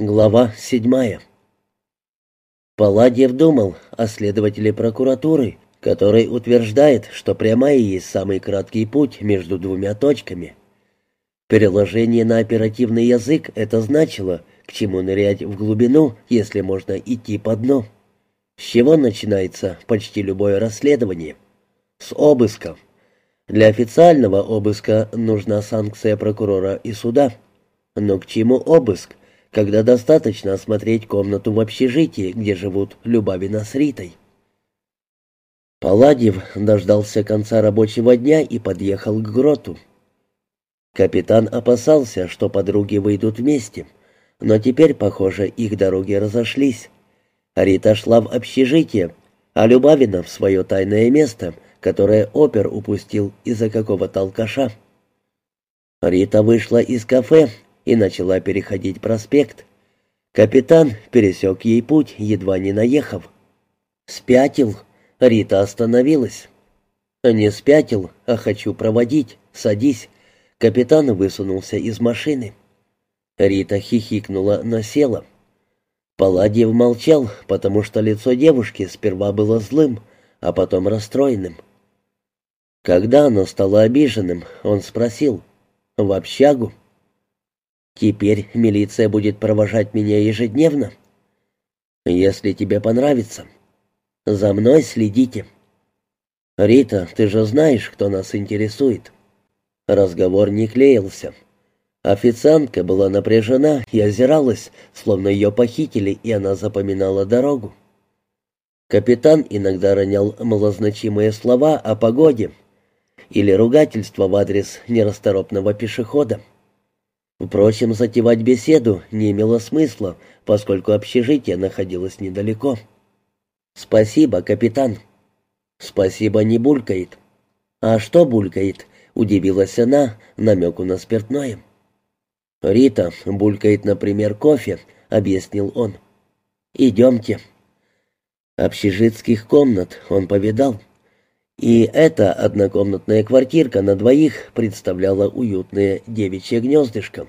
Глава седьмая. Палладьев думал о следователе прокуратуры, который утверждает, что прямая есть самый краткий путь между двумя точками. Переложение на оперативный язык это значило, к чему нырять в глубину, если можно идти по дну. С чего начинается почти любое расследование? С обыска. Для официального обыска нужна санкция прокурора и суда. Но к чему обыск? Когда достаточно осмотреть комнату в общежитии, где живут Любавина с Ритой. Паладьев дождался конца рабочего дня и подъехал к гроту. Капитан опасался, что подруги выйдут вместе, но теперь, похоже, их дороги разошлись. Рита шла в общежитие, а Любавина в свое тайное место, которое опер упустил из-за какого-то алкаша. Рита вышла из кафе и начала переходить проспект. Капитан пересек ей путь, едва не наехав. «Спятил!» Рита остановилась. «Не спятил, а хочу проводить. Садись». Капитан высунулся из машины. Рита хихикнула, но села. Палладьев молчал, потому что лицо девушки сперва было злым, а потом расстроенным. Когда оно стало обиженным, он спросил, «В общагу?» Теперь милиция будет провожать меня ежедневно. Если тебе понравится. За мной следите. Рита, ты же знаешь, кто нас интересует. Разговор не клеился. Официантка была напряжена и озиралась, словно ее похитили, и она запоминала дорогу. Капитан иногда ронял малозначимые слова о погоде или ругательство в адрес нерасторопного пешехода. Впрочем, затевать беседу не имело смысла, поскольку общежитие находилось недалеко. «Спасибо, капитан». «Спасибо, не булькает». «А что булькает?» — удивилась она намеку на спиртное. «Рита, булькает, например, кофе», — объяснил он. «Идемте». Общежитских комнат он повидал. И эта однокомнатная квартирка на двоих представляла уютное девичье гнездышко.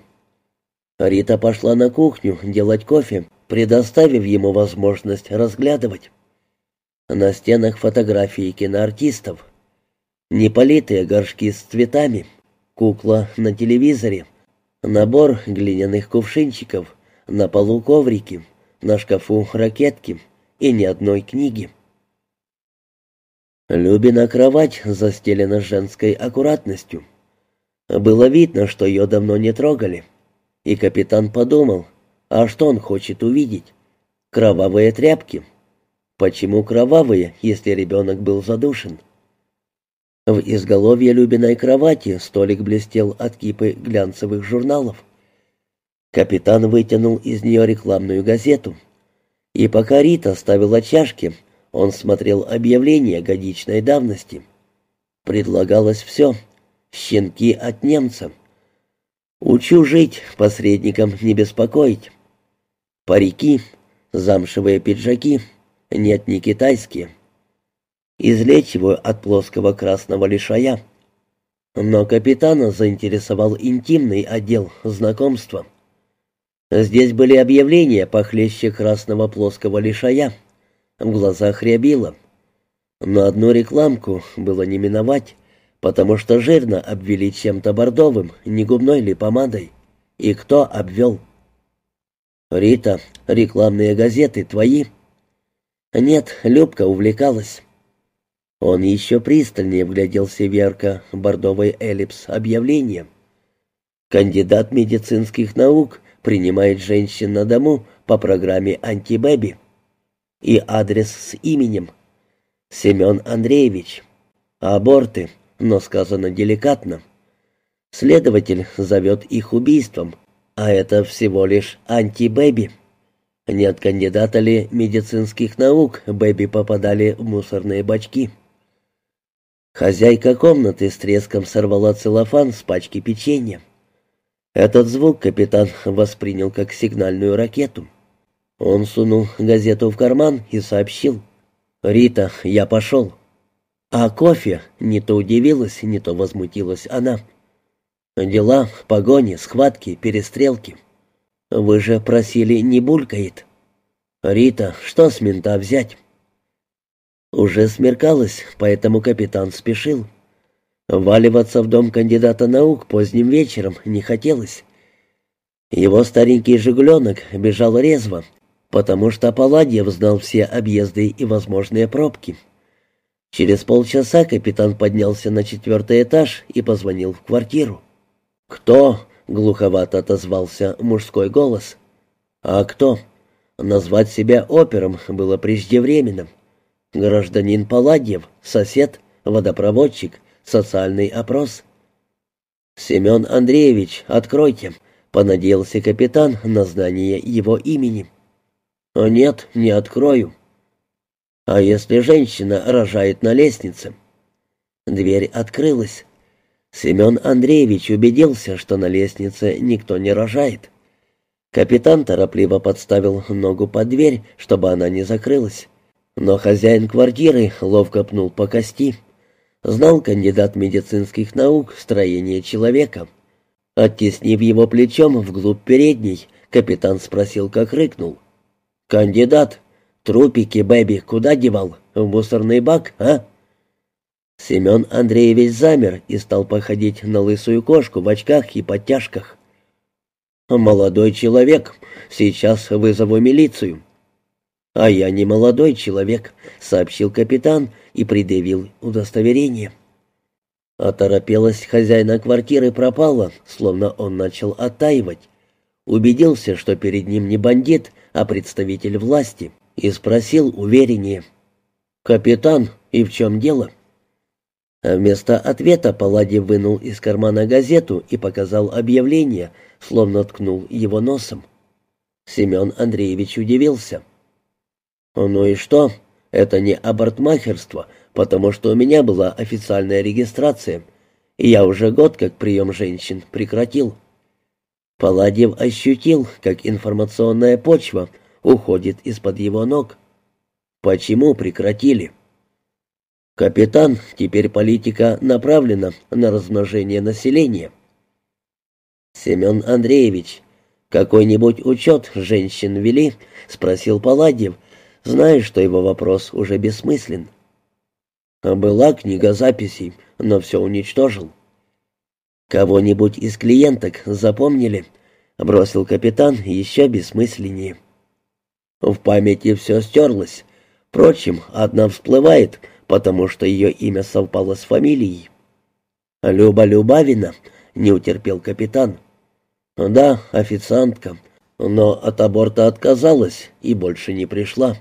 Рита пошла на кухню делать кофе, предоставив ему возможность разглядывать. На стенах фотографии киноартистов. Неполитые горшки с цветами, кукла на телевизоре, набор глиняных кувшинчиков, на полу коврики, на шкафу ракетки и ни одной книги. Любина кровать застелена женской аккуратностью. Было видно, что ее давно не трогали. И капитан подумал, а что он хочет увидеть? Кровавые тряпки. Почему кровавые, если ребенок был задушен? В изголовье Любиной кровати столик блестел от кипы глянцевых журналов. Капитан вытянул из нее рекламную газету. И пока Рита ставила чашки, он смотрел объявления годичной давности. Предлагалось все. Щенки от немца. Учу жить, посредникам не беспокоить. Парики, замшевые пиджаки, нет, не китайские. Излечиваю от плоского красного лишая. Но капитана заинтересовал интимный отдел знакомства. Здесь были объявления похлеще красного плоского лишая — в глазах рябило. Но одну рекламку было не миновать, потому что жирно обвели чем-то бордовым, не губной ли помадой. И кто обвел? «Рита, рекламные газеты твои?» «Нет, Любка увлекалась». Он еще пристальнее вгляделся в ярко бордовый эллипс объявления. Кандидат медицинских наук принимает женщин на дому по программе «Антибэби» и адрес с именем. Семен Андреевич. Аборты, но сказано деликатно. Следователь зовет их убийством, а это всего лишь антибэби. Нет кандидата ли медицинских наук, бэби попадали в мусорные бачки. Хозяйка комнаты с треском сорвала целлофан с пачки печенья. Этот звук капитан воспринял как сигнальную ракету. Он сунул газету в карман и сообщил. «Рита, я пошел». А кофе не то удивилась, не то возмутилась она. Дела, погони, схватки, перестрелки. Вы же просили не булькает. Рита, что с мента взять? Уже смеркалось, поэтому капитан спешил. Валиваться в дом кандидата наук поздним вечером не хотелось. Его старенький «Жигуленок» бежал резво, потому что Паладьев знал все объезды и возможные пробки. Через полчаса капитан поднялся на четвертый этаж и позвонил в квартиру. «Кто?» — глуховато отозвался мужской голос. «А кто?» Назвать себя опером было преждевременным. Гражданин Паладьев, сосед, водопроводчик, социальный опрос. «Семен Андреевич, откройте», — понадеялся капитан на знание его имени. «О нет, не открою». «А если женщина рожает на лестнице?» Дверь открылась. Семен Андреевич убедился, что на лестнице никто не рожает. Капитан торопливо подставил ногу под дверь, чтобы она не закрылась. Но хозяин квартиры ловко пнул по кости. Знал кандидат медицинских наук строение человека. Оттеснив его плечом вглубь передней, капитан спросил, как рыкнул. «Кандидат, трупики, Бэби, куда девал? В мусорный бак, а?» Семен Андреевич замер и стал походить на лысую кошку в очках и подтяжках. «Молодой человек, сейчас вызову милицию». «А я не молодой человек», — сообщил капитан и предъявил удостоверение. Оторопелость хозяина квартиры пропала, словно он начал оттаивать. Убедился, что перед ним не бандит, а представитель власти, и спросил увереннее. «Капитан, и в чем дело?» Вместо ответа Паллади вынул из кармана газету и показал объявление, словно ткнул его носом. Семен Андреевич удивился. «Ну и что? Это не абортмахерство, потому что у меня была официальная регистрация, и я уже год как прием женщин прекратил». Паладьев ощутил, как информационная почва уходит из-под его ног. «Почему прекратили?» «Капитан, теперь политика направлена на размножение населения». «Семен Андреевич, какой-нибудь учет женщин вели?» — спросил Паладьев, зная, что его вопрос уже бессмыслен. «Была книга записей, но все уничтожил». «Кого-нибудь из клиенток запомнили?» — бросил капитан еще бессмысленнее. В памяти все стерлось. Впрочем, одна всплывает, потому что ее имя совпало с фамилией. «Люба Любавина», не утерпел капитан. Да, официантка, но от аборта отказалась и больше не пришла.